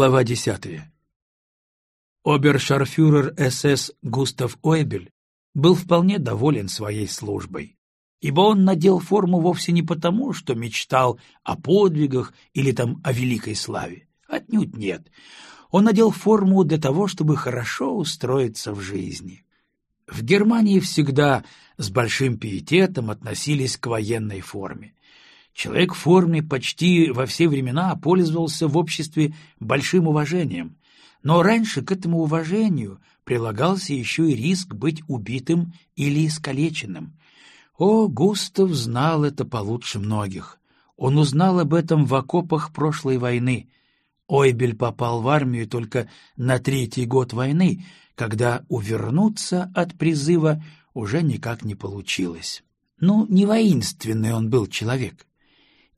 Глава десятая. Обершарфюрер СС Густав Ойбель был вполне доволен своей службой, ибо он надел форму вовсе не потому, что мечтал о подвигах или там о великой славе. Отнюдь нет. Он надел форму для того, чтобы хорошо устроиться в жизни. В Германии всегда с большим пиететом относились к военной форме. Человек в форме почти во все времена пользовался в обществе большим уважением, но раньше к этому уважению прилагался еще и риск быть убитым или искалеченным. О, Густав знал это получше многих. Он узнал об этом в окопах прошлой войны. Ойбель попал в армию только на третий год войны, когда увернуться от призыва уже никак не получилось. Ну, не воинственный он был человек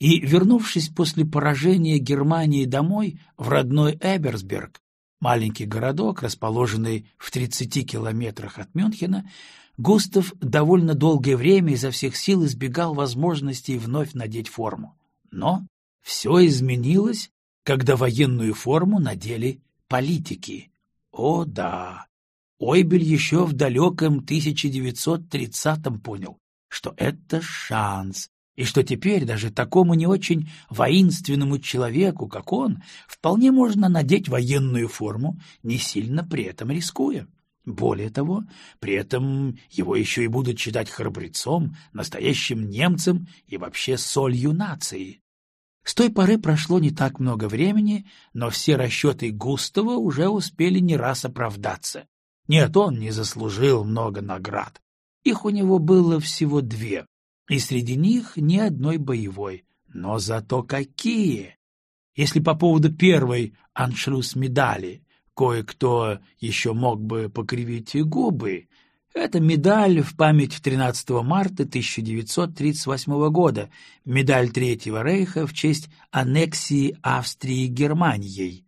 и, вернувшись после поражения Германии домой, в родной Эберсберг, маленький городок, расположенный в 30 километрах от Мюнхена, Густав довольно долгое время изо всех сил избегал возможности вновь надеть форму. Но все изменилось, когда военную форму надели политики. О да! Ойбель еще в далеком 1930-м понял, что это шанс, и что теперь даже такому не очень воинственному человеку, как он, вполне можно надеть военную форму, не сильно при этом рискуя. Более того, при этом его еще и будут считать храбрецом, настоящим немцем и вообще солью нации. С той поры прошло не так много времени, но все расчеты Густава уже успели не раз оправдаться. Нет, он не заслужил много наград. Их у него было всего две и среди них ни одной боевой. Но зато какие! Если по поводу первой аншлюс-медали кое-кто еще мог бы покривить и губы, это медаль в память 13 марта 1938 года, медаль Третьего Рейха в честь аннексии Австрии Германией.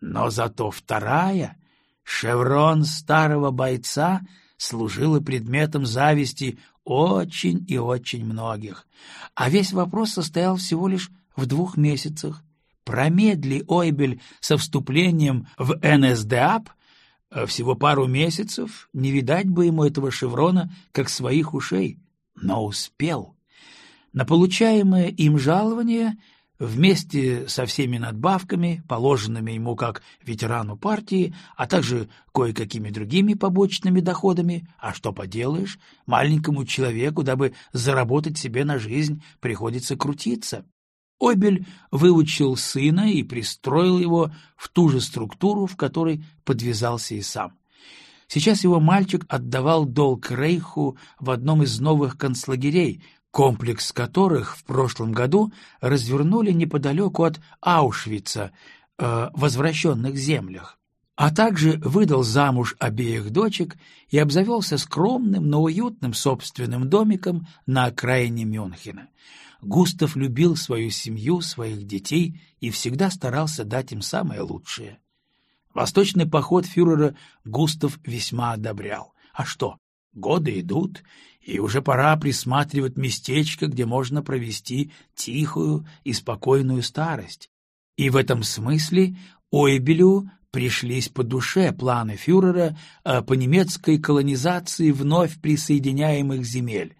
Но зато вторая, шеврон старого бойца, служила предметом зависти очень и очень многих. А весь вопрос состоял всего лишь в двух месяцах. Промедли Ойбель со вступлением в НСДАП э, всего пару месяцев, не видать бы ему этого шеврона, как своих ушей, но успел. На получаемое им жалование вместе со всеми надбавками, положенными ему как ветерану партии, а также кое-какими другими побочными доходами, а что поделаешь, маленькому человеку, дабы заработать себе на жизнь, приходится крутиться. Обель выучил сына и пристроил его в ту же структуру, в которой подвязался и сам. Сейчас его мальчик отдавал долг Рейху в одном из новых концлагерей, комплекс которых в прошлом году развернули неподалеку от Аушвица, э, возвращенных землях, а также выдал замуж обеих дочек и обзавелся скромным, но уютным собственным домиком на окраине Мюнхена. Густав любил свою семью, своих детей и всегда старался дать им самое лучшее. Восточный поход фюрера Густав весьма одобрял. А что, годы идут, и уже пора присматривать местечко, где можно провести тихую и спокойную старость. И в этом смысле Ойбелю пришлись по душе планы фюрера э, по немецкой колонизации вновь присоединяемых земель.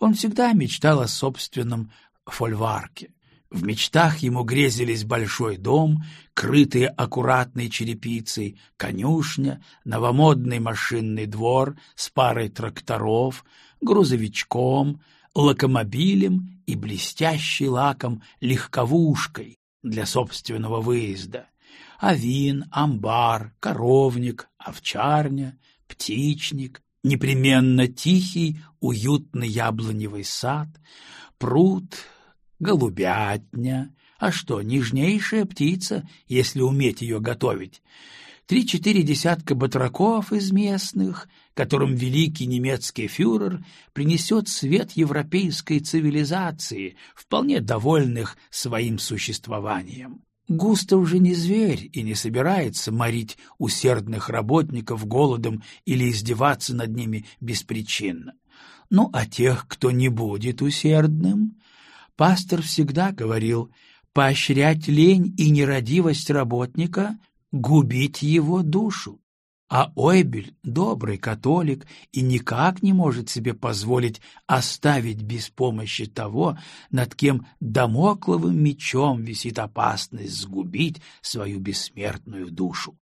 Он всегда мечтал о собственном фольварке. В мечтах ему грезились большой дом, крытый аккуратной черепицей, конюшня, новомодный машинный двор с парой тракторов, грузовичком, локомобилем и блестящей лаком легковушкой для собственного выезда. Авин, амбар, коровник, овчарня, птичник, непременно тихий, уютный яблоневый сад, пруд, голубятня. А что, нежнейшая птица, если уметь ее готовить. Три-четыре десятка батраков из местных, которым великий немецкий фюрер принесет свет европейской цивилизации, вполне довольных своим существованием. Густав уже не зверь и не собирается морить усердных работников голодом или издеваться над ними беспричинно. Ну, а тех, кто не будет усердным, пастор всегда говорил, поощрять лень и нерадивость работника, губить его душу. А Ойбель — добрый католик и никак не может себе позволить оставить без помощи того, над кем домокловым мечом висит опасность сгубить свою бессмертную душу.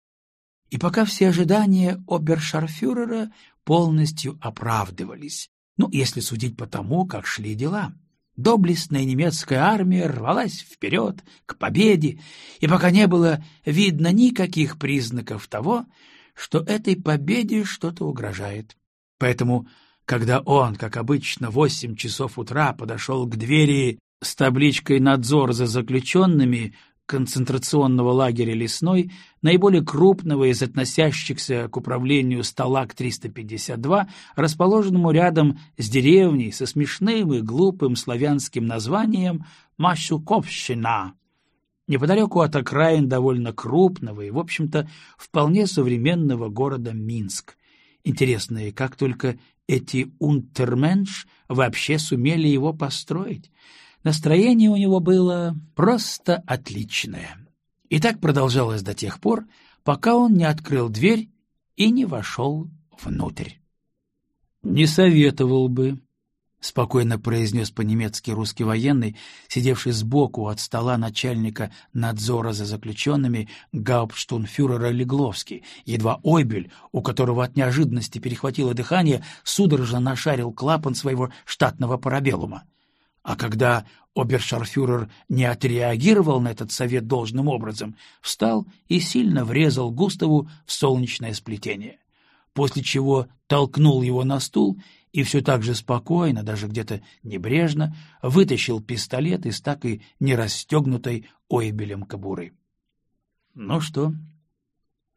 И пока все ожидания обершарфюрера полностью оправдывались, ну, если судить по тому, как шли дела. Доблестная немецкая армия рвалась вперед, к победе, и пока не было видно никаких признаков того, что этой победе что-то угрожает. Поэтому, когда он, как обычно, в восемь часов утра подошел к двери с табличкой «Надзор за заключенными», концентрационного лагеря «Лесной», наиболее крупного из относящихся к управлению Сталак-352, расположенному рядом с деревней со смешным и глупым славянским названием Машуковщина, неподалеку от окраин довольно крупного и, в общем-то, вполне современного города Минск. Интересно, и как только эти унтерменш вообще сумели его построить? Настроение у него было просто отличное. И так продолжалось до тех пор, пока он не открыл дверь и не вошел внутрь. «Не советовал бы», — спокойно произнес по-немецки русский военный, сидевший сбоку от стола начальника надзора за заключенными гауптштунфюрера Легловский, едва Ойбель, у которого от неожиданности перехватило дыхание, судорожно нашарил клапан своего штатного парабеллума. А когда обершарфюрер не отреагировал на этот совет должным образом, встал и сильно врезал Густаву в солнечное сплетение, после чего толкнул его на стул и все так же спокойно, даже где-то небрежно, вытащил пистолет из так и не расстегнутой ойбелем кобуры. — Ну что,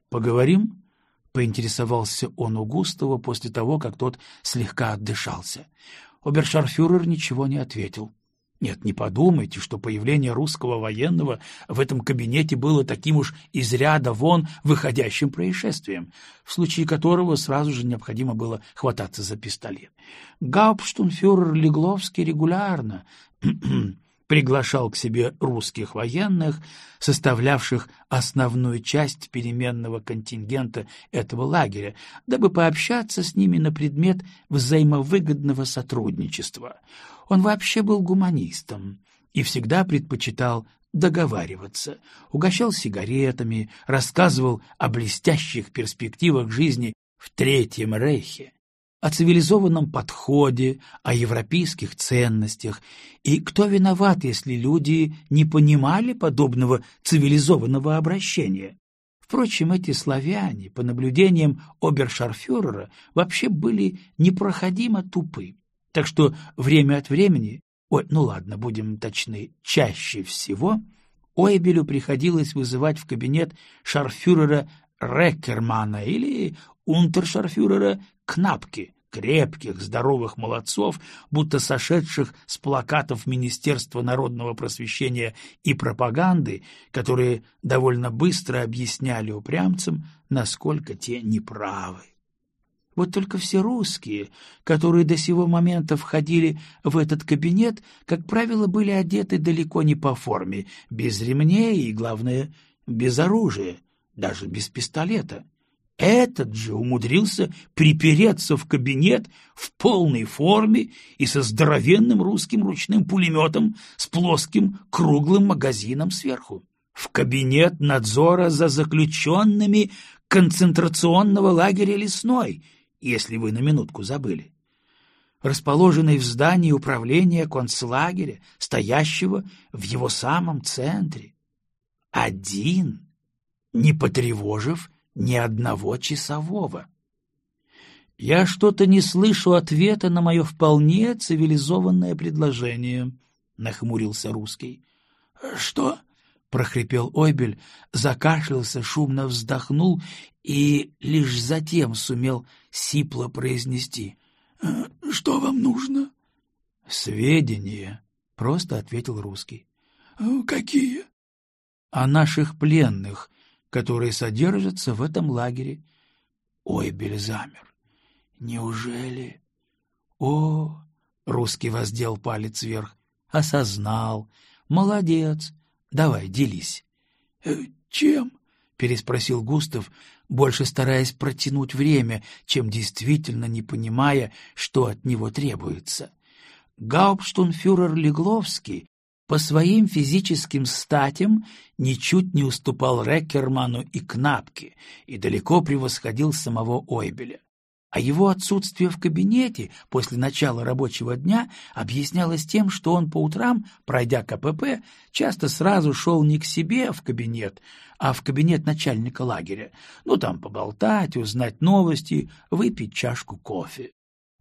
поговорим? — поинтересовался он у Густава после того, как тот слегка отдышался. Обершарфюрер ничего не ответил. Нет, не подумайте, что появление русского военного в этом кабинете было таким уж из ряда вон выходящим происшествием, в случае которого сразу же необходимо было хвататься за пистолет. Гауптштунфюрер Легловский регулярно приглашал к себе русских военных, составлявших основную часть переменного контингента этого лагеря, дабы пообщаться с ними на предмет взаимовыгодного сотрудничества. Он вообще был гуманистом и всегда предпочитал договариваться, угощал сигаретами, рассказывал о блестящих перспективах жизни в Третьем Рейхе о цивилизованном подходе, о европейских ценностях. И кто виноват, если люди не понимали подобного цивилизованного обращения? Впрочем, эти славяне, по наблюдениям обершарфюрера, вообще были непроходимо тупы. Так что время от времени, ой, ну ладно, будем точны, чаще всего, Ойбелю приходилось вызывать в кабинет шарфюрера Реккермана или унтершарфюрера Кнапки, крепких, здоровых молодцов, будто сошедших с плакатов Министерства народного просвещения и пропаганды, которые довольно быстро объясняли упрямцам, насколько те неправы. Вот только все русские, которые до сего момента входили в этот кабинет, как правило, были одеты далеко не по форме, без ремней и, главное, без оружия, даже без пистолета. Этот же умудрился припереться в кабинет в полной форме и со здоровенным русским ручным пулеметом с плоским круглым магазином сверху. В кабинет надзора за заключенными концентрационного лагеря «Лесной», если вы на минутку забыли расположенный в здании управления концлагеря, стоящего в его самом центре. Один, не потревожив ни одного часового. Я что-то не слышу ответа на мое вполне цивилизованное предложение, — нахмурился русский. — Что? — прохрипел Ойбель, закашлялся, шумно вздохнул и лишь затем сумел сипло произнести. «Э, — Что вам нужно? — Сведения, — просто ответил русский. «Э, — Какие? — О наших пленных, которые содержатся в этом лагере. Ойбель замер. Неужели? О, русский воздел палец вверх. Осознал. Молодец. Давай, делись. Э, — Чем? — переспросил Густав, больше стараясь протянуть время, чем действительно не понимая, что от него требуется. Гауптштунфюрер Легловский по своим физическим статям ничуть не уступал Реккерману и Кнапке и далеко превосходил самого Ойбеля. А его отсутствие в кабинете после начала рабочего дня объяснялось тем, что он по утрам, пройдя КПП, часто сразу шел не к себе в кабинет, а в кабинет начальника лагеря. Ну, там поболтать, узнать новости, выпить чашку кофе.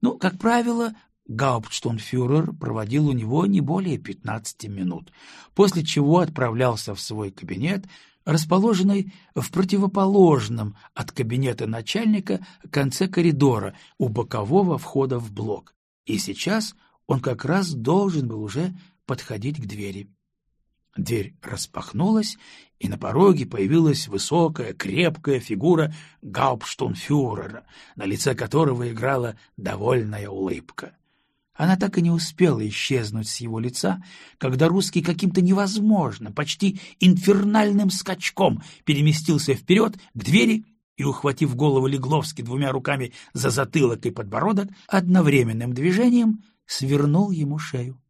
Ну, как правило, Гауптштунфюрер проводил у него не более пятнадцати минут, после чего отправлялся в свой кабинет, расположенный в противоположном от кабинета начальника конце коридора у бокового входа в блок. И сейчас он как раз должен был уже подходить к двери. Дверь распахнулась, и на пороге появилась высокая, крепкая фигура гауптштунфюрера, на лице которого играла довольная улыбка. Она так и не успела исчезнуть с его лица, когда русский каким-то невозможно, почти инфернальным скачком переместился вперед к двери и, ухватив голову Легловски двумя руками за затылок и подбородок, одновременным движением свернул ему шею.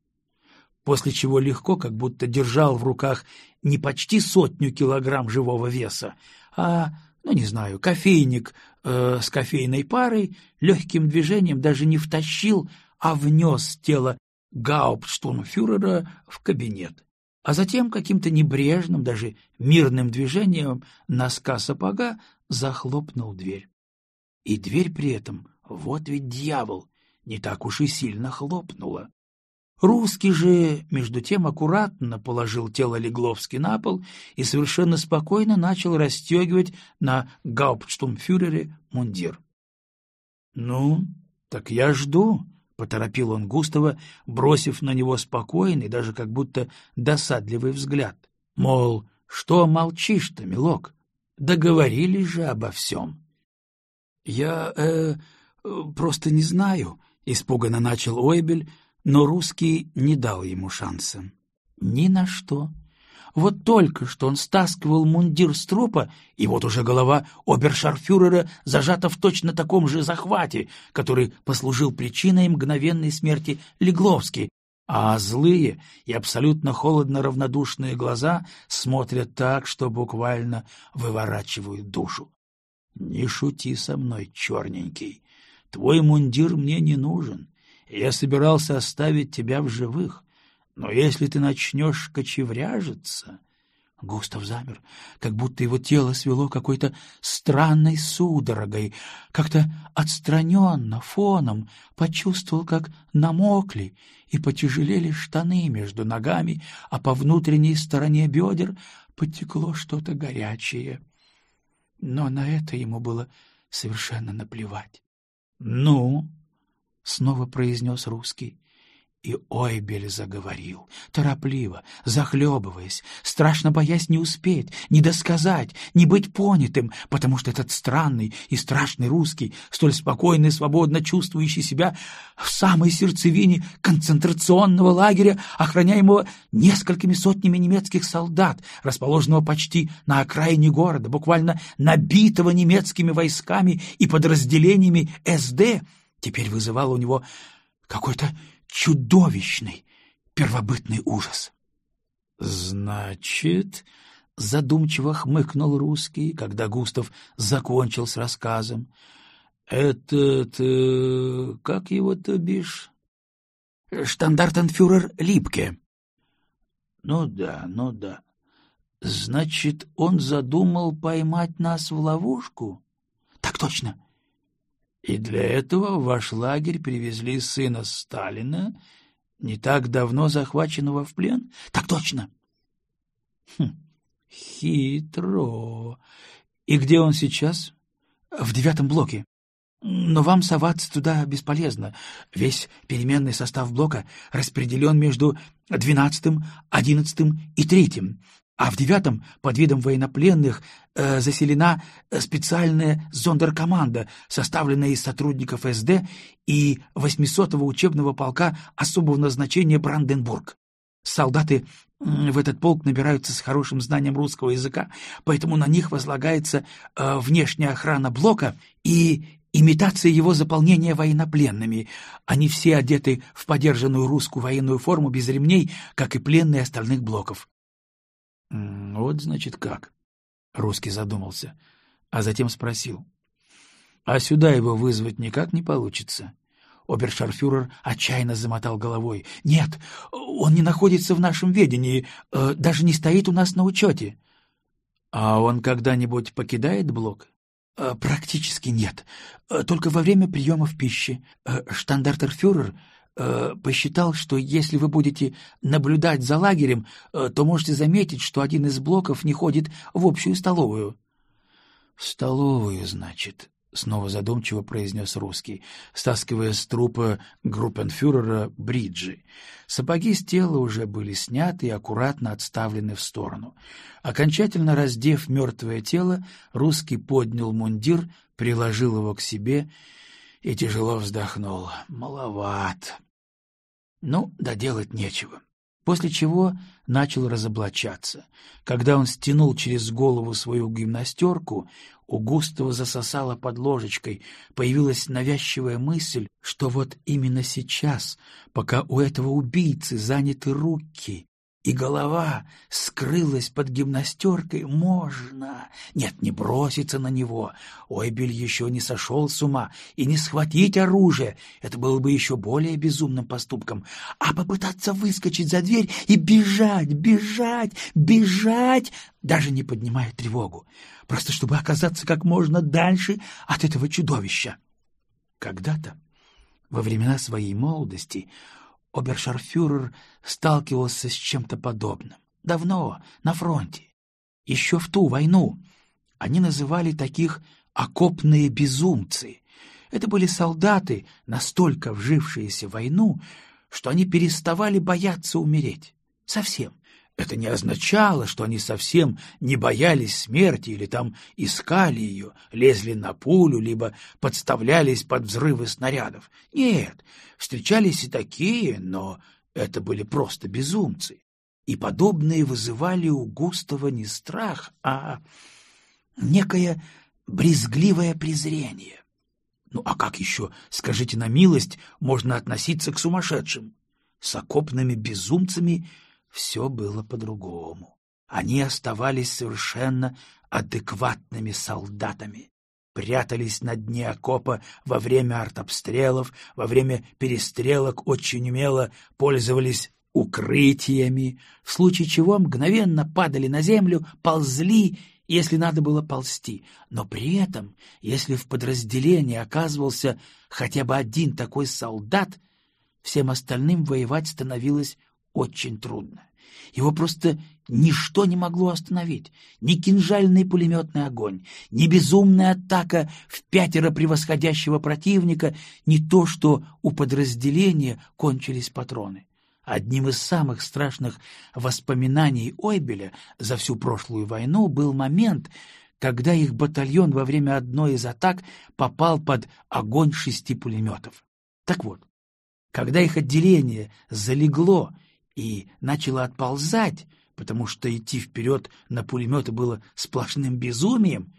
После чего легко, как будто держал в руках не почти сотню килограмм живого веса, а, ну не знаю, кофейник э, с кофейной парой, легким движением даже не втащил а внес тело гауптштурмфюрера в кабинет, а затем каким-то небрежным, даже мирным движением носка сапога захлопнул дверь. И дверь при этом, вот ведь дьявол, не так уж и сильно хлопнула. Русский же, между тем, аккуратно положил тело Легловски на пол и совершенно спокойно начал расстегивать на гауптштумфюрере мундир. — Ну, так я жду, — поторопил он Густава, бросив на него спокойный, даже как будто досадливый взгляд. Мол, что молчишь-то, милок? Договорились же обо всем. — Я, э, просто не знаю, — испуганно начал Ойбель, но русский не дал ему шанса. — Ни на что. Вот только что он стаскивал мундир с трупа, и вот уже голова обершарфюрера зажата в точно таком же захвате, который послужил причиной мгновенной смерти Легловски, а злые и абсолютно холодно равнодушные глаза смотрят так, что буквально выворачивают душу. «Не шути со мной, черненький. Твой мундир мне не нужен. Я собирался оставить тебя в живых. Но если ты начнешь кочевряжиться... Густав замер, как будто его тело свело какой-то странной судорогой, как-то отстраненно, фоном, почувствовал, как намокли и потяжелели штаны между ногами, а по внутренней стороне бедер потекло что-то горячее. Но на это ему было совершенно наплевать. — Ну? — снова произнес русский. И Ойбель заговорил, торопливо, захлебываясь, страшно боясь не успеть, не досказать, не быть понятым, потому что этот странный и страшный русский, столь спокойно и свободно чувствующий себя в самой сердцевине концентрационного лагеря, охраняемого несколькими сотнями немецких солдат, расположенного почти на окраине города, буквально набитого немецкими войсками и подразделениями СД, теперь вызывал у него какой-то чудовищный первобытный ужас. — Значит, — задумчиво хмыкнул русский, когда Густав закончил с рассказом, — этот... Э, как его-то бишь? — Штандартенфюрер Липке. — Ну да, ну да. Значит, он задумал поймать нас в ловушку? — Так точно. И для этого в ваш лагерь привезли сына Сталина, не так давно захваченного в плен? Так точно. Хм, хитро. И где он сейчас? В девятом блоке. Но вам соваться туда бесполезно. Весь переменный состав блока распределен между двенадцатым, одиннадцатым и третьим а в девятом под видом военнопленных э, заселена специальная зондеркоманда, составленная из сотрудников СД и 800-го учебного полка особого назначения Бранденбург. Солдаты В этот полк набираются с хорошим знанием русского языка, поэтому на них возлагается э, внешняя охрана блока и имитация его заполнения военнопленными. Они все одеты в подержанную русскую военную форму без ремней, как и пленные остальных блоков. — Вот, значит, как? — русский задумался, а затем спросил. — А сюда его вызвать никак не получится? Обершарфюрер отчаянно замотал головой. — Нет, он не находится в нашем ведении, э, даже не стоит у нас на учете. — А он когда-нибудь покидает блок? Э, практически нет. Э, только во время приемов пищи. Э, посчитал, что если вы будете наблюдать за лагерем, то можете заметить, что один из блоков не ходит в общую столовую. — столовую, значит, — снова задумчиво произнес русский, стаскивая с трупа группенфюрера бриджи. Сапоги с тела уже были сняты и аккуратно отставлены в сторону. Окончательно раздев мертвое тело, русский поднял мундир, приложил его к себе и тяжело вздохнул. Маловат. Ну, да делать нечего после чего начал разоблачаться. Когда он стянул через голову свою гимнастерку, у Густава засосало под ложечкой, появилась навязчивая мысль, что вот именно сейчас, пока у этого убийцы заняты руки, и голова скрылась под гимнастеркой, можно. Нет, не броситься на него. Ойбель еще не сошел с ума. И не схватить оружие. Это было бы еще более безумным поступком. А попытаться выскочить за дверь и бежать, бежать, бежать, даже не поднимая тревогу. Просто чтобы оказаться как можно дальше от этого чудовища. Когда-то, во времена своей молодости, Обершарфюрер сталкивался с чем-то подобным. Давно, на фронте. Еще в ту войну. Они называли таких «окопные безумцы». Это были солдаты, настолько вжившиеся в войну, что они переставали бояться умереть. Совсем. Это не означало, что они совсем не боялись смерти или там искали ее, лезли на пулю, либо подставлялись под взрывы снарядов. Нет, встречались и такие, но это были просто безумцы. И подобные вызывали у Густава не страх, а некое брезгливое презрение. Ну а как еще, скажите на милость, можно относиться к сумасшедшим? С окопными безумцами — все было по-другому. Они оставались совершенно адекватными солдатами, прятались на дне окопа во время артобстрелов, во время перестрелок очень умело пользовались укрытиями, в случае чего мгновенно падали на землю, ползли, если надо было ползти. Но при этом, если в подразделении оказывался хотя бы один такой солдат, всем остальным воевать становилось очень трудно. Его просто ничто не могло остановить. Ни кинжальный пулеметный огонь, ни безумная атака в пятеро превосходящего противника, ни то, что у подразделения кончились патроны. Одним из самых страшных воспоминаний Ойбеля за всю прошлую войну был момент, когда их батальон во время одной из атак попал под огонь шести пулеметов. Так вот, когда их отделение залегло и начала отползать, потому что идти вперед на пулеметы было сплошным безумием,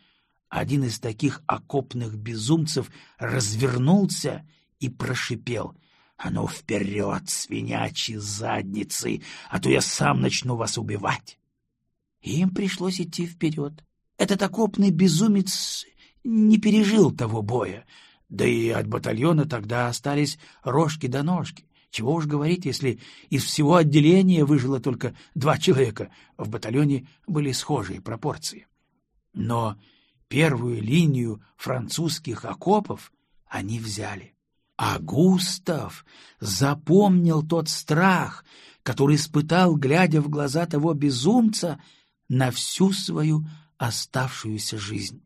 один из таких окопных безумцев развернулся и прошипел «А ну вперед, свинячьи задницы, а то я сам начну вас убивать!» Им пришлось идти вперед. Этот окопный безумец не пережил того боя, да и от батальона тогда остались рожки до ножки. Чего уж говорить, если из всего отделения выжило только два человека, в батальоне были схожие пропорции. Но первую линию французских окопов они взяли. А Густав запомнил тот страх, который испытал, глядя в глаза того безумца, на всю свою оставшуюся жизнь.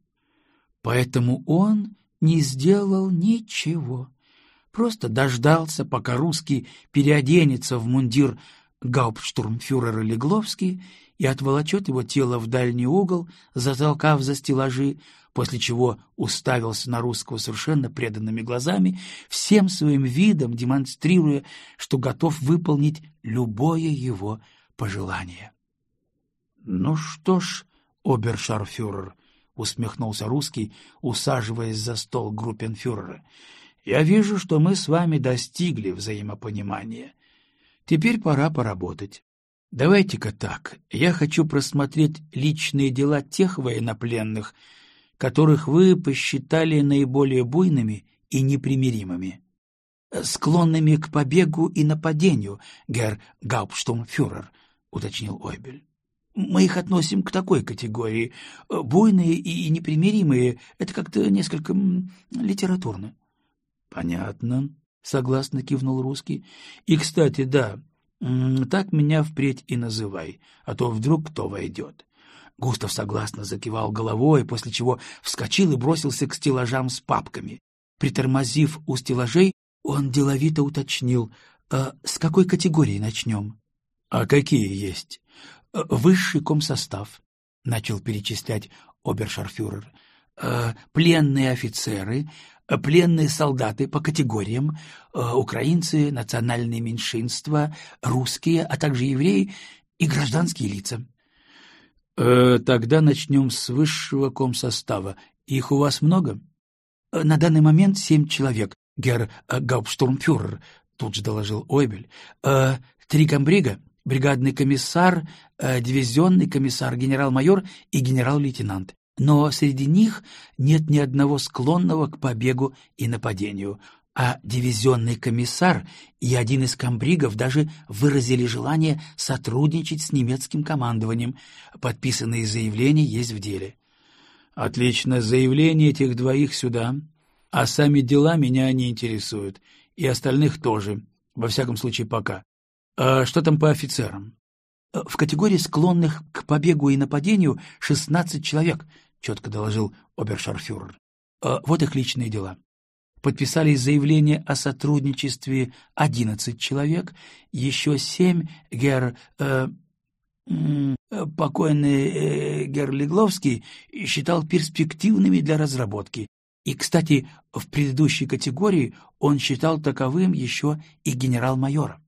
Поэтому он не сделал ничего просто дождался, пока русский переоденется в мундир гауптштурмфюрера Легловский и отволочет его тело в дальний угол, затолкав за стеллажи, после чего уставился на русского совершенно преданными глазами, всем своим видом демонстрируя, что готов выполнить любое его пожелания. — Ну что ж, обершарфюрер, — усмехнулся русский, усаживаясь за стол группенфюрера, — я вижу, что мы с вами достигли взаимопонимания. Теперь пора поработать. Давайте-ка так, я хочу просмотреть личные дела тех военнопленных, которых вы посчитали наиболее буйными и непримиримыми. Склонными к побегу и нападению, герр Гауптштумфюрер, — уточнил Ойбель. Мы их относим к такой категории. Буйные и непримиримые — это как-то несколько литературно. — Понятно, — согласно кивнул русский. — И, кстати, да, так меня впредь и называй, а то вдруг кто войдет. Густав согласно закивал головой, после чего вскочил и бросился к стеллажам с папками. Притормозив у стеллажей, он деловито уточнил, а с какой категории начнем? — А какие есть? «Э, — Высший комсостав, — начал перечислять обершарфюрер. «э, — Пленные офицеры, э, пленные солдаты по категориям, украинцы, национальные меньшинства, русские, а также евреи и гражданские лица. Э, тогда начнем с высшего комсостава. Их у вас много? Э, на данный момент семь человек, герр э, Гауптштурмфюрер, тут же доложил Ойбель. Э, три комбрига, бригадный комиссар, э, дивизионный комиссар, генерал-майор и генерал-лейтенант. Но среди них нет ни одного склонного к побегу и нападению а дивизионный комиссар и один из комбригов даже выразили желание сотрудничать с немецким командованием. Подписанные заявления есть в деле. Отлично, заявление этих двоих сюда, а сами дела меня не интересуют, и остальных тоже, во всяком случае пока. А что там по офицерам? В категории склонных к побегу и нападению 16 человек, четко доложил обершарфюрер. А вот их личные дела подписали заявление о сотрудничестве 11 человек, еще семь гер... Э, покойный э, гер Легловский считал перспективными для разработки. И, кстати, в предыдущей категории он считал таковым еще и генерал-майора.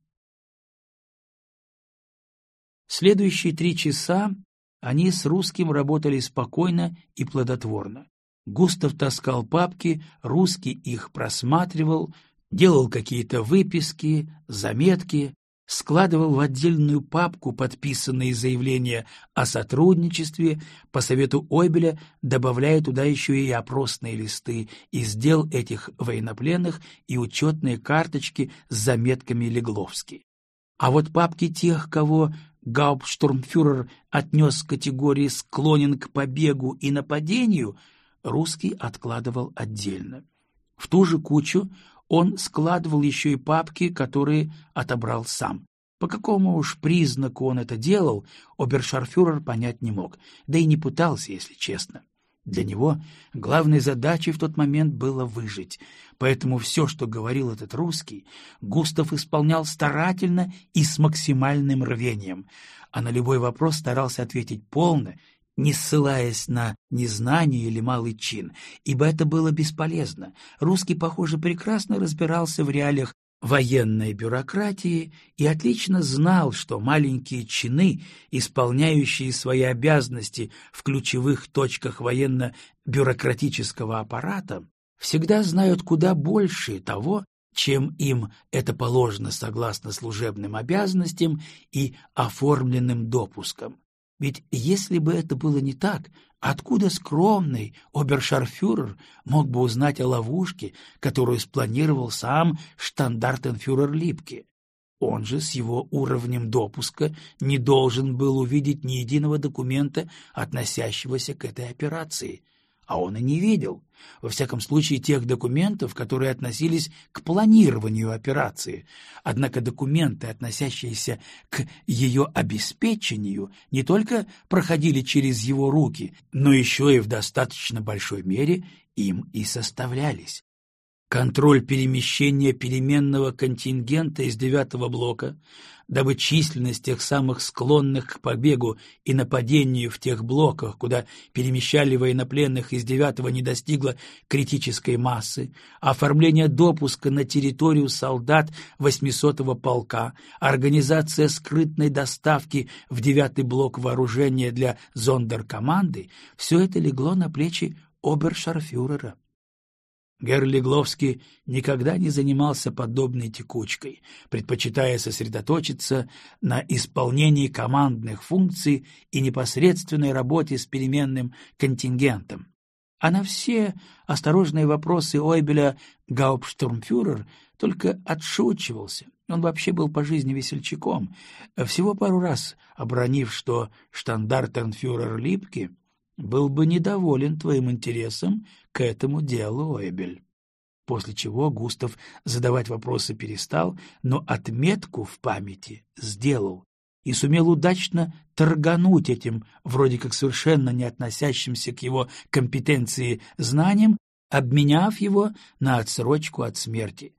Следующие три часа они с русским работали спокойно и плодотворно. Густав таскал папки, русский их просматривал, делал какие-то выписки, заметки, складывал в отдельную папку подписанные заявления о сотрудничестве, по совету Ойбеля добавляя туда еще и опросные листы из дел этих военнопленных и учетные карточки с заметками Легловски. А вот папки тех, кого Гауптштурмфюрер отнес категории «склонен к побегу и нападению», русский откладывал отдельно. В ту же кучу он складывал еще и папки, которые отобрал сам. По какому уж признаку он это делал, обершарфюрер понять не мог, да и не пытался, если честно. Для него главной задачей в тот момент было выжить, поэтому все, что говорил этот русский, Густав исполнял старательно и с максимальным рвением, а на любой вопрос старался ответить полно не ссылаясь на незнание или малый чин, ибо это было бесполезно. Русский, похоже, прекрасно разбирался в реалиях военной бюрократии и отлично знал, что маленькие чины, исполняющие свои обязанности в ключевых точках военно-бюрократического аппарата, всегда знают куда больше того, чем им это положено согласно служебным обязанностям и оформленным допускам. Ведь если бы это было не так, откуда скромный обершарфюрер мог бы узнать о ловушке, которую спланировал сам штандартенфюрер Липке? Он же с его уровнем допуска не должен был увидеть ни единого документа, относящегося к этой операции а он и не видел, во всяком случае, тех документов, которые относились к планированию операции. Однако документы, относящиеся к ее обеспечению, не только проходили через его руки, но еще и в достаточно большой мере им и составлялись. Контроль перемещения переменного контингента из девятого блока, дабы численность тех самых склонных к побегу и нападению в тех блоках, куда перемещали военнопленных из девятого, не достигла критической массы, оформление допуска на территорию солдат 800-го полка, организация скрытной доставки в девятый блок вооружения для зондеркоманды — все это легло на плечи обершарфюрера. Герлигловский никогда не занимался подобной текучкой, предпочитая сосредоточиться на исполнении командных функций и непосредственной работе с переменным контингентом. А на все осторожные вопросы Ойбеля Гауптштурмфюрер только отшучивался. Он вообще был по жизни весельчаком, всего пару раз обронив, что штандартенфюрер Липки был бы недоволен твоим интересом к этому делу, Ойбель. После чего Густав задавать вопросы перестал, но отметку в памяти сделал и сумел удачно торгануть этим, вроде как совершенно не относящимся к его компетенции знанием, обменяв его на отсрочку от смерти.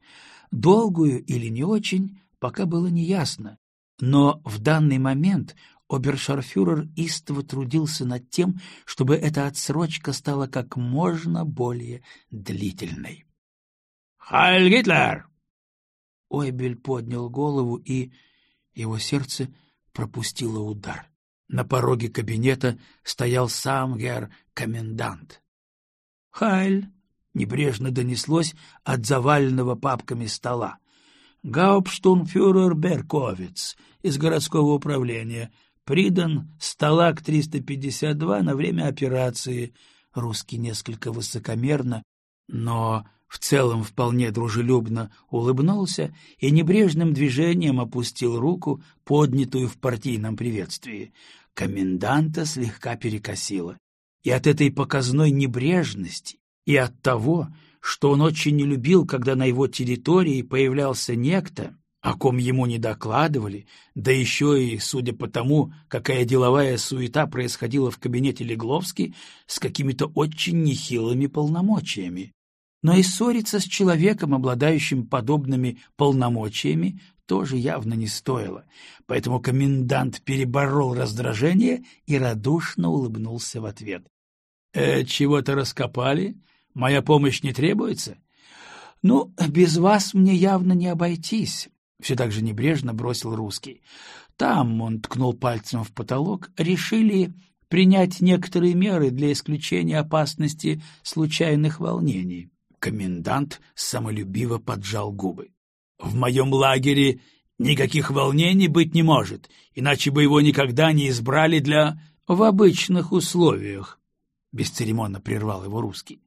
Долгую или не очень, пока было неясно, но в данный момент обершарфюрер истово трудился над тем, чтобы эта отсрочка стала как можно более длительной. «Хайль Гитлер!» Ойбель поднял голову, и его сердце пропустило удар. На пороге кабинета стоял сам гер-комендант. «Хайль!» — небрежно донеслось от заваленного папками стола. «Гауптштунфюрер Берковиц из городского управления придан столак 352 на время операции. Русский несколько высокомерно, но в целом вполне дружелюбно улыбнулся и небрежным движением опустил руку, поднятую в партийном приветствии. Коменданта слегка перекосило. И от этой показной небрежности, и от того, что он очень не любил, когда на его территории появлялся некто, о ком ему не докладывали, да еще и, судя по тому, какая деловая суета происходила в кабинете Легловски, с какими-то очень нехилыми полномочиями. Но и ссориться с человеком, обладающим подобными полномочиями, тоже явно не стоило, поэтому комендант переборол раздражение и радушно улыбнулся в ответ. «Э, «Чего-то раскопали? Моя помощь не требуется?» «Ну, без вас мне явно не обойтись», все так же небрежно бросил русский. Там, он ткнул пальцем в потолок, решили принять некоторые меры для исключения опасности случайных волнений. Комендант самолюбиво поджал губы. «В моем лагере никаких волнений быть не может, иначе бы его никогда не избрали для... в обычных условиях», — бесцеремонно прервал его русский.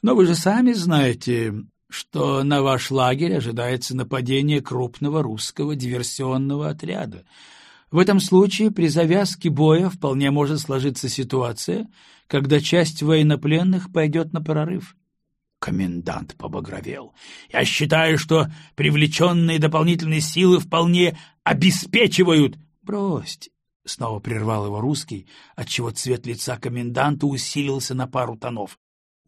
«Но вы же сами знаете, что на ваш лагерь ожидается нападение крупного русского диверсионного отряда. В этом случае при завязке боя вполне может сложиться ситуация, когда часть военнопленных пойдет на прорыв. Комендант побагровел. «Я считаю, что привлеченные дополнительные силы вполне обеспечивают...» «Бросьте!» — снова прервал его русский, отчего цвет лица коменданта усилился на пару тонов.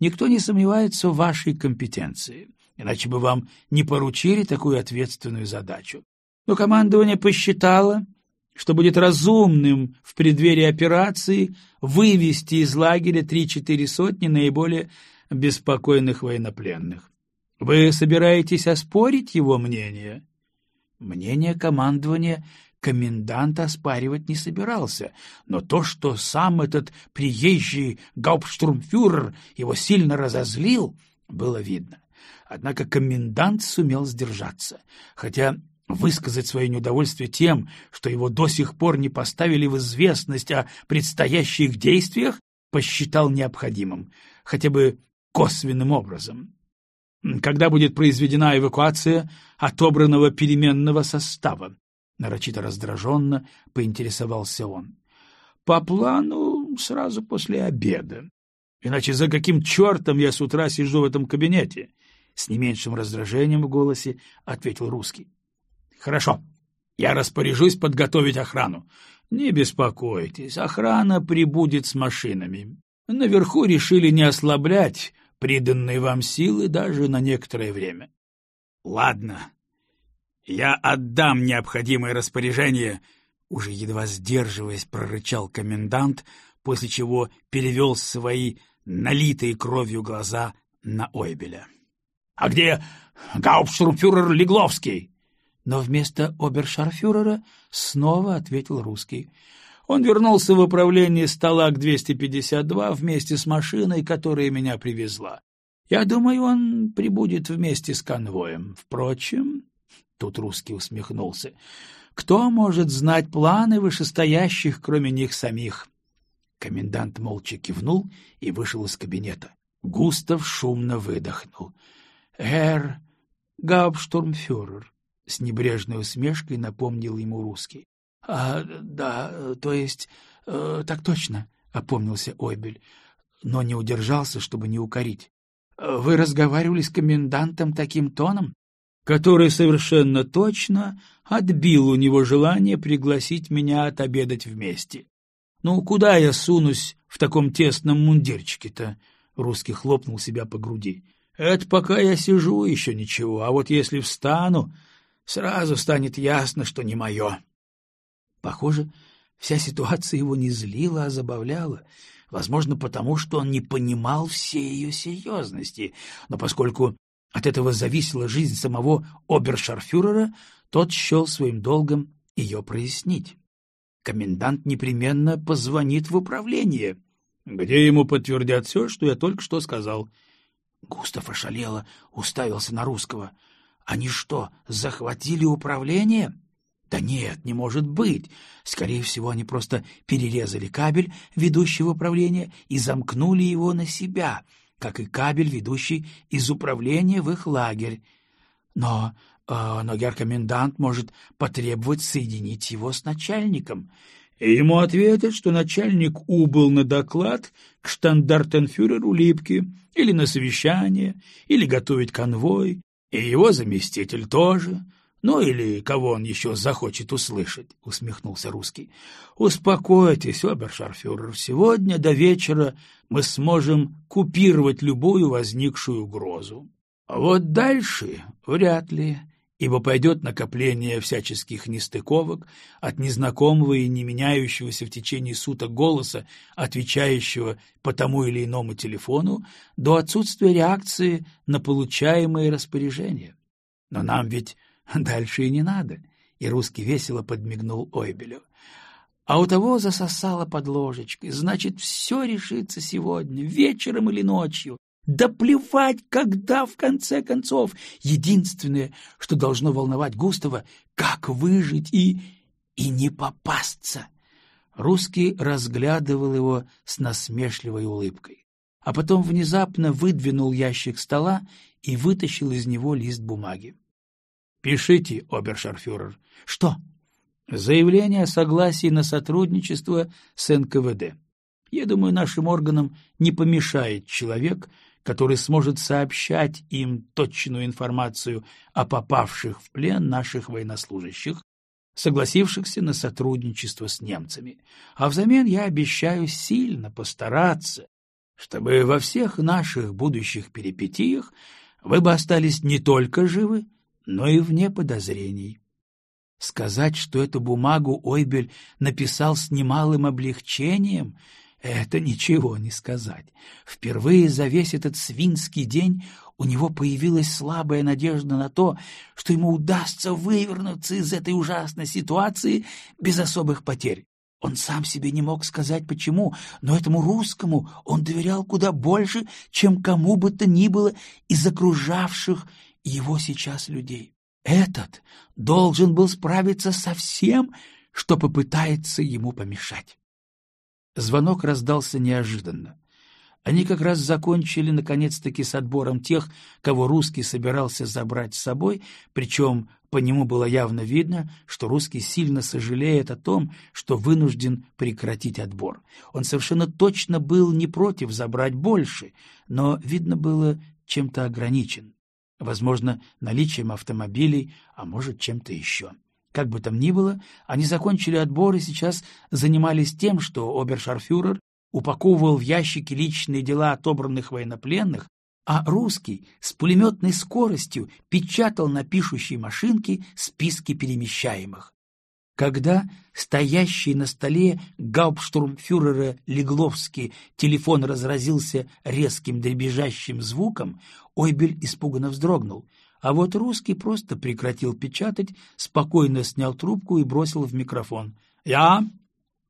Никто не сомневается в вашей компетенции, иначе бы вам не поручили такую ответственную задачу. Но командование посчитало, что будет разумным в преддверии операции вывести из лагеря три-четыре сотни наиболее беспокойных военнопленных. Вы собираетесь оспорить его мнение? Мнение командования комендант оспаривать не собирался, но то, что сам этот приезжий гауптштурмфюрер его сильно разозлил, было видно. Однако комендант сумел сдержаться, хотя высказать свое неудовольствие тем, что его до сих пор не поставили в известность о предстоящих действиях, посчитал необходимым, хотя бы косвенным образом. Когда будет произведена эвакуация отобранного переменного состава? Нарочито раздраженно поинтересовался он. — По плану сразу после обеда. Иначе за каким чертом я с утра сижу в этом кабинете? С не меньшим раздражением в голосе ответил русский. — Хорошо. Я распоряжусь подготовить охрану. Не беспокойтесь, охрана прибудет с машинами. Наверху решили не ослаблять приданные вам силы даже на некоторое время. — Ладно, я отдам необходимое распоряжение, — уже едва сдерживаясь, прорычал комендант, после чего перевел свои налитые кровью глаза на Ойбеля. — А где гауптштурмфюрер Легловский? Но вместо обершарфюрера снова ответил русский. Он вернулся в управление стола к 252 вместе с машиной, которая меня привезла. Я думаю, он прибудет вместе с конвоем. Впрочем, тут русский усмехнулся, кто может знать планы вышестоящих, кроме них самих? Комендант молча кивнул и вышел из кабинета. Густав шумно выдохнул. — Эр, гауптштурмфюрер, — с небрежной усмешкой напомнил ему русский. — А, да, то есть... Э, так точно, — опомнился Ойбель, но не удержался, чтобы не укорить. — Вы разговаривали с комендантом таким тоном? Который совершенно точно отбил у него желание пригласить меня отобедать вместе. Ну, куда я сунусь в таком тесном мундирчике-то? Русский хлопнул себя по груди. Это пока я сижу, еще ничего, а вот если встану, сразу станет ясно, что не мое. Похоже, вся ситуация его не злила, а забавляла. Возможно, потому что он не понимал всей ее серьезности. Но поскольку от этого зависела жизнь самого обершарфюрера, тот счел своим долгом ее прояснить. Комендант непременно позвонит в управление, где ему подтвердят все, что я только что сказал. Густав ошалело уставился на русского. Они что, захватили управление? Да нет, не может быть. Скорее всего, они просто перерезали кабель, ведущий в управление, и замкнули его на себя, как и кабель, ведущий из управления в их лагерь. Но, э, но геркомендант может потребовать соединить его с начальником — и ему ответят, что начальник убыл на доклад к штандартенфюреру Липке или на совещание, или готовить конвой, и его заместитель тоже, ну или кого он еще захочет услышать, — усмехнулся русский. — Успокойтесь, обершарфюрер, сегодня до вечера мы сможем купировать любую возникшую угрозу. А вот дальше вряд ли ибо пойдет накопление всяческих нестыковок от незнакомого и не меняющегося в течение суток голоса, отвечающего по тому или иному телефону, до отсутствия реакции на получаемые распоряжения. Но нам ведь дальше и не надо, и русский весело подмигнул Ойбелю. А у того засосало под ложечкой, значит, все решится сегодня, вечером или ночью, да плевать, когда, в конце концов. Единственное, что должно волновать Густава, как выжить и... и не попасться. Русский разглядывал его с насмешливой улыбкой, а потом внезапно выдвинул ящик стола и вытащил из него лист бумаги. — Пишите, обершарфюрер. — Что? — Заявление о согласии на сотрудничество с НКВД. Я думаю, нашим органам не помешает человек, который сможет сообщать им точную информацию о попавших в плен наших военнослужащих, согласившихся на сотрудничество с немцами. А взамен я обещаю сильно постараться, чтобы во всех наших будущих перипетиях вы бы остались не только живы, но и вне подозрений. Сказать, что эту бумагу Ойбель написал с немалым облегчением — это ничего не сказать. Впервые за весь этот свинский день у него появилась слабая надежда на то, что ему удастся вывернуться из этой ужасной ситуации без особых потерь. Он сам себе не мог сказать почему, но этому русскому он доверял куда больше, чем кому бы то ни было из окружавших его сейчас людей. Этот должен был справиться со всем, что попытается ему помешать. Звонок раздался неожиданно. Они как раз закончили, наконец-таки, с отбором тех, кого русский собирался забрать с собой, причем по нему было явно видно, что русский сильно сожалеет о том, что вынужден прекратить отбор. Он совершенно точно был не против забрать больше, но, видно было, чем-то ограничен. Возможно, наличием автомобилей, а может, чем-то еще. Как бы там ни было, они закончили отбор и сейчас занимались тем, что обершарфюрер упаковывал в ящики личные дела отобранных военнопленных, а русский с пулеметной скоростью печатал на пишущей машинке списки перемещаемых. Когда стоящий на столе гауптштурмфюрера Легловский телефон разразился резким дребезжащим звуком, Ойбель испуганно вздрогнул, а вот русский просто прекратил печатать, спокойно снял трубку и бросил в микрофон. «Я?»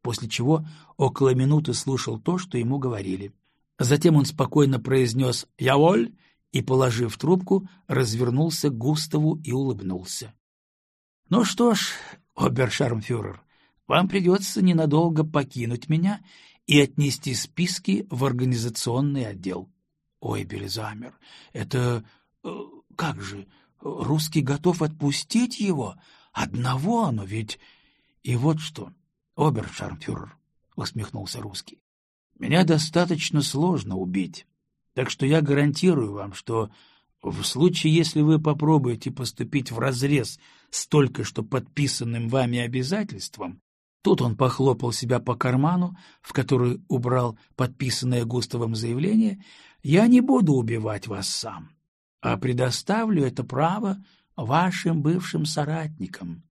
После чего около минуты слушал то, что ему говорили. Затем он спокойно произнес «Я воль» и, положив трубку, развернулся к Густаву и улыбнулся. — Ну что ж, обершармфюрер, вам придется ненадолго покинуть меня и отнести списки в организационный отдел. Ой, Бельзамер, это... Э, как же, русский готов отпустить его? Одного, но ведь... И вот что, обершармфюрер, — усмехнулся русский, — меня достаточно сложно убить, так что я гарантирую вам, что в случае, если вы попробуете поступить вразрез с только что подписанным вами обязательством, Тут он похлопал себя по карману, в который убрал подписанное Густавом заявление, «Я не буду убивать вас сам, а предоставлю это право вашим бывшим соратникам».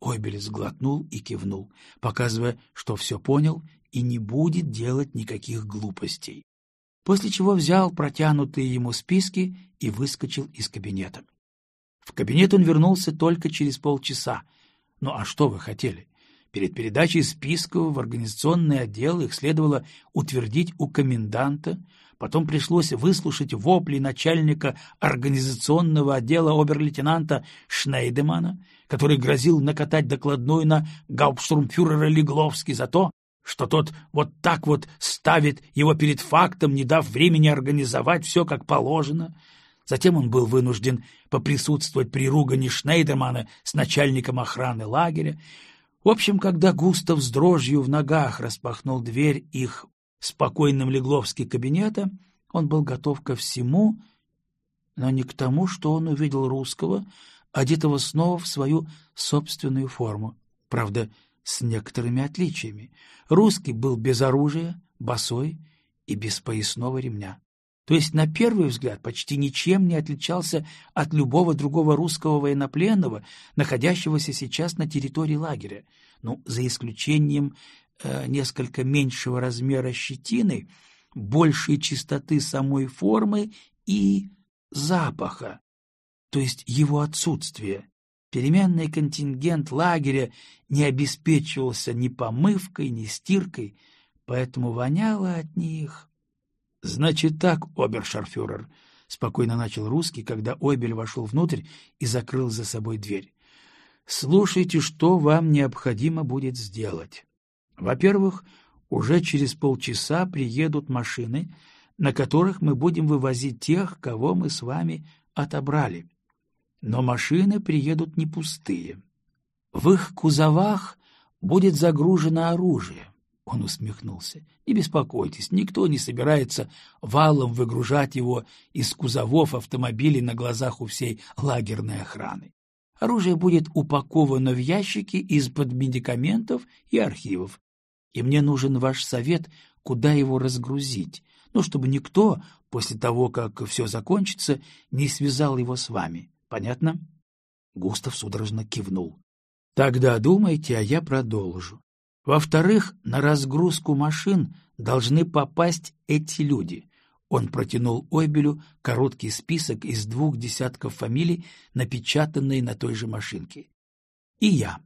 Ойбель сглотнул и кивнул, показывая, что все понял и не будет делать никаких глупостей. После чего взял протянутые ему списки и выскочил из кабинета. В кабинет он вернулся только через полчаса. Ну а что вы хотели? Перед передачей списков в организационный отдел их следовало утвердить у коменданта, потом пришлось выслушать вопли начальника организационного отдела обер-лейтенанта Шнейдемана, который грозил накатать докладной на гауптштурмфюрера Легловский за то, что тот вот так вот ставит его перед фактом, не дав времени организовать все как положено. Затем он был вынужден поприсутствовать при ругани Шнейдермана с начальником охраны лагеря, в общем, когда Густав с дрожью в ногах распахнул дверь их спокойным Легловски кабинета, он был готов ко всему, но не к тому, что он увидел русского, одетого снова в свою собственную форму. Правда, с некоторыми отличиями. Русский был без оружия, босой и без поясного ремня то есть на первый взгляд почти ничем не отличался от любого другого русского военнопленного, находящегося сейчас на территории лагеря, ну, за исключением э, несколько меньшего размера щетины, большей чистоты самой формы и запаха, то есть его отсутствие. Переменный контингент лагеря не обеспечивался ни помывкой, ни стиркой, поэтому воняло от них — Значит так, обершарфюрер, — спокойно начал русский, когда Ойбель вошел внутрь и закрыл за собой дверь. — Слушайте, что вам необходимо будет сделать. Во-первых, уже через полчаса приедут машины, на которых мы будем вывозить тех, кого мы с вами отобрали. Но машины приедут не пустые. В их кузовах будет загружено оружие. Он усмехнулся. «Не беспокойтесь, никто не собирается валом выгружать его из кузовов автомобилей на глазах у всей лагерной охраны. Оружие будет упаковано в ящики из-под медикаментов и архивов. И мне нужен ваш совет, куда его разгрузить, ну, чтобы никто, после того, как все закончится, не связал его с вами. Понятно?» Густав судорожно кивнул. «Тогда думайте, а я продолжу. Во-вторых, на разгрузку машин должны попасть эти люди. Он протянул Ойбелю короткий список из двух десятков фамилий, напечатанные на той же машинке. И я.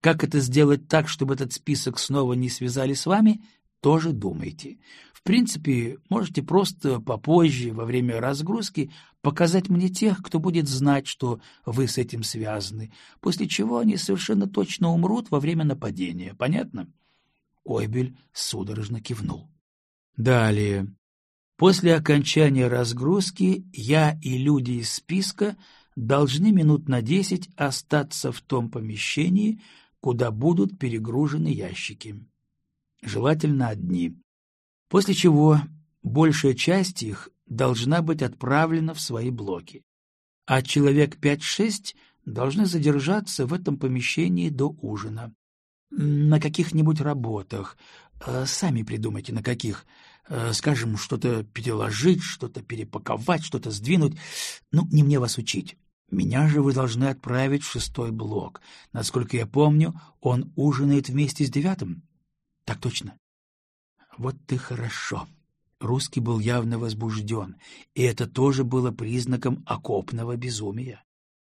Как это сделать так, чтобы этот список снова не связали с вами, тоже думайте. В принципе, можете просто попозже, во время разгрузки, показать мне тех, кто будет знать, что вы с этим связаны, после чего они совершенно точно умрут во время нападения. Понятно? Ойбель судорожно кивнул. Далее. После окончания разгрузки я и люди из списка должны минут на десять остаться в том помещении, куда будут перегружены ящики желательно одни. После чего большая часть их должна быть отправлена в свои блоки. А человек 5-6 должны задержаться в этом помещении до ужина. На каких-нибудь работах, э, сами придумайте, на каких, Э, скажем, что-то переложить, что-то перепаковать, что-то сдвинуть. Ну, не мне вас учить. Меня же вы должны отправить в шестой блок. Насколько я помню, он ужинает вместе с девятым. Так точно. Вот ты хорошо. Русский был явно возбужден, и это тоже было признаком окопного безумия.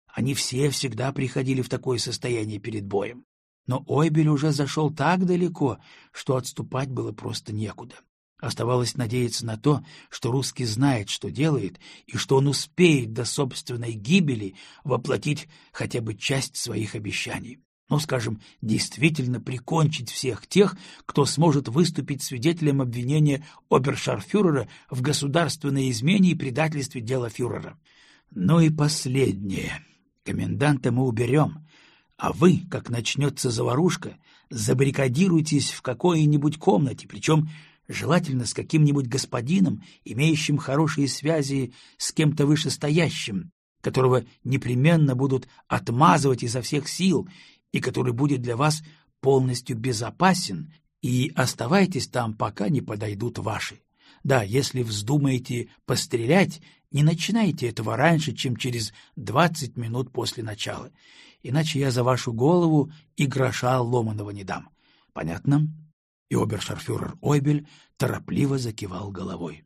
Они все всегда приходили в такое состояние перед боем. Но Ойбель уже зашел так далеко, что отступать было просто некуда. Оставалось надеяться на то, что русский знает, что делает, и что он успеет до собственной гибели воплотить хотя бы часть своих обещаний. Ну, скажем, действительно прикончить всех тех, кто сможет выступить свидетелем обвинения обершарфюрера в государственной измене и предательстве дела фюрера. Ну и последнее. Коменданта мы уберем, а вы, как начнется заварушка, забаррикадируйтесь в какой-нибудь комнате, причем желательно с каким-нибудь господином, имеющим хорошие связи с кем-то вышестоящим, которого непременно будут отмазывать изо всех сил и который будет для вас полностью безопасен, и оставайтесь там, пока не подойдут ваши. Да, если вздумаете пострелять, не начинайте этого раньше, чем через двадцать минут после начала, иначе я за вашу голову и гроша ломаного не дам. Понятно? и обершарфюрер Ойбель торопливо закивал головой.